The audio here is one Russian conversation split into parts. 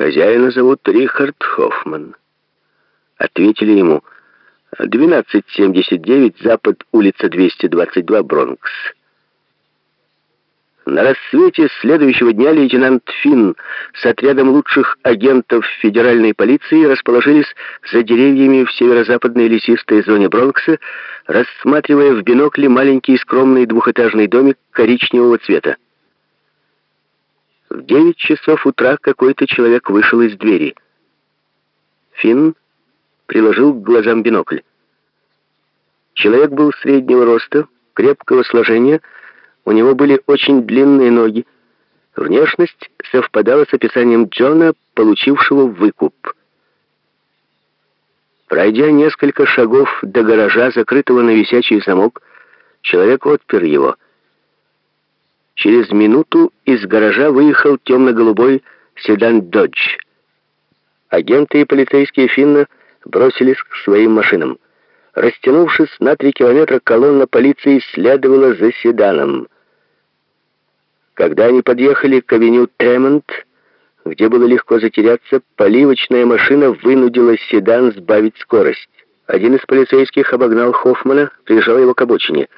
Хозяина зовут Рихард Хоффман. Ответили ему 1279, запад, улица 222, Бронкс. На рассвете следующего дня лейтенант Финн с отрядом лучших агентов федеральной полиции расположились за деревьями в северо-западной лесистой зоне Бронкса, рассматривая в бинокле маленький скромный двухэтажный домик коричневого цвета. В девять часов утра какой-то человек вышел из двери. Финн приложил к глазам бинокль. Человек был среднего роста, крепкого сложения, у него были очень длинные ноги. Внешность совпадала с описанием Джона, получившего выкуп. Пройдя несколько шагов до гаража, закрытого на висячий замок, человек отпер его. Через минуту из гаража выехал темно-голубой седан «Додж». Агенты и полицейские Финна бросились к своим машинам. Растянувшись на три километра, колонна полиции следовала за седаном. Когда они подъехали к авеню Тремонт, где было легко затеряться, поливочная машина вынудила седан сбавить скорость. Один из полицейских обогнал Хоффмана, прижал его к обочине.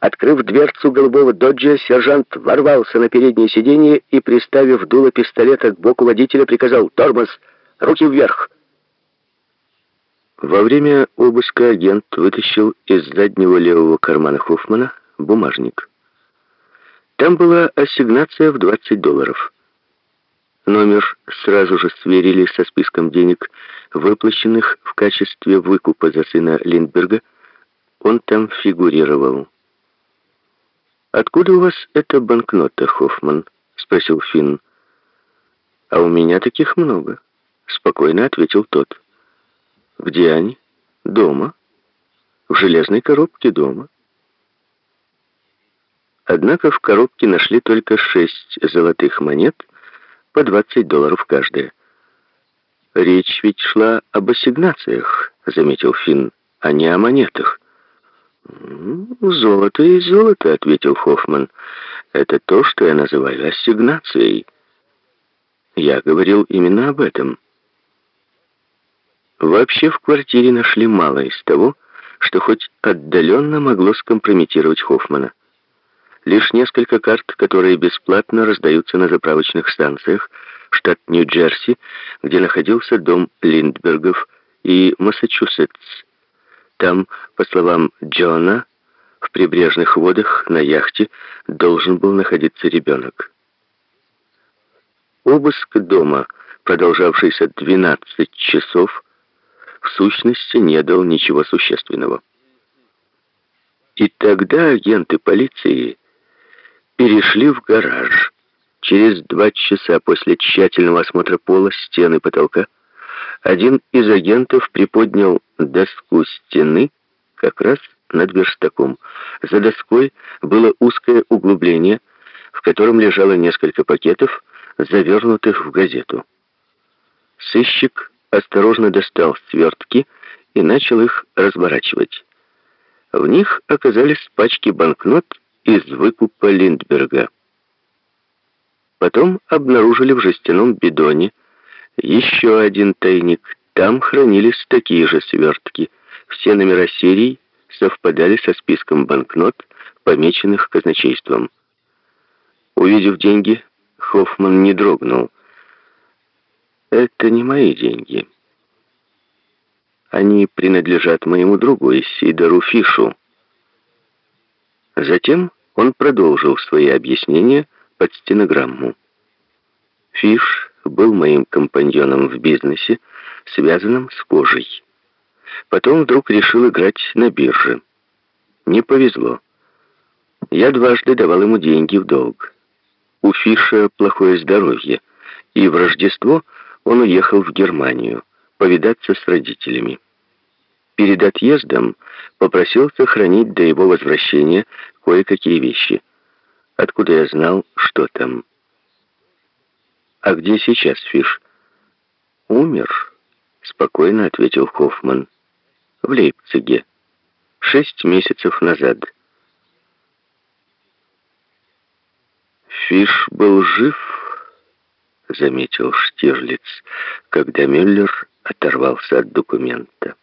Открыв дверцу голубого доджа, сержант ворвался на переднее сиденье и, приставив дуло пистолета к боку водителя, приказал «Тормоз! Руки вверх!» Во время обыска агент вытащил из заднего левого кармана Хоффмана бумажник. Там была ассигнация в 20 долларов. Номер сразу же сверили со списком денег, выплаченных в качестве выкупа за сына Линдберга. Он там фигурировал. «Откуда у вас эта банкнота, Хоффман?» — спросил Финн. «А у меня таких много», — спокойно ответил тот. Где они? Дома. В железной коробке дома. Однако в коробке нашли только шесть золотых монет по 20 долларов каждая. «Речь ведь шла об ассигнациях», — заметил Финн, — «а не о монетах». «Золото и золото», — ответил Хоффман. «Это то, что я называю ассигнацией». Я говорил именно об этом. Вообще в квартире нашли мало из того, что хоть отдаленно могло скомпрометировать Хоффмана. Лишь несколько карт, которые бесплатно раздаются на заправочных станциях, штат Нью-Джерси, где находился дом Линдбергов, и Массачусетс. Там, по словам Джона, в прибрежных водах на яхте должен был находиться ребенок. Обыск дома, продолжавшийся 12 часов, в сущности не дал ничего существенного. И тогда агенты полиции перешли в гараж. Через два часа после тщательного осмотра пола, стены потолка один из агентов приподнял доску стены как раз над верстаком. За доской было узкое углубление, в котором лежало несколько пакетов, завернутых в газету. Сыщик осторожно достал свертки и начал их разворачивать. В них оказались пачки банкнот из выкупа Линдберга. Потом обнаружили в жестяном бидоне еще один тайник. Там хранились такие же свертки. Все номера серий совпадали со списком банкнот, помеченных казначейством. Увидев деньги, Хоффман не дрогнул. Это не мои деньги. Они принадлежат моему другу Исидору Фишу. Затем он продолжил свои объяснения под стенограмму. Фиш был моим компаньоном в бизнесе, связанном с кожей. Потом вдруг решил играть на бирже. Не повезло. Я дважды давал ему деньги в долг. У Фиша плохое здоровье, и в Рождество он уехал в Германию повидаться с родителями. Перед отъездом попросил сохранить до его возвращения кое-какие вещи. Откуда я знал, что там? «А где сейчас Фиш?» «Умер», — спокойно ответил Хоффман. «В Лейпциге. Шесть месяцев назад». «Фиш был жив?» заметил Штирлиц, когда Мюллер оторвался от документа.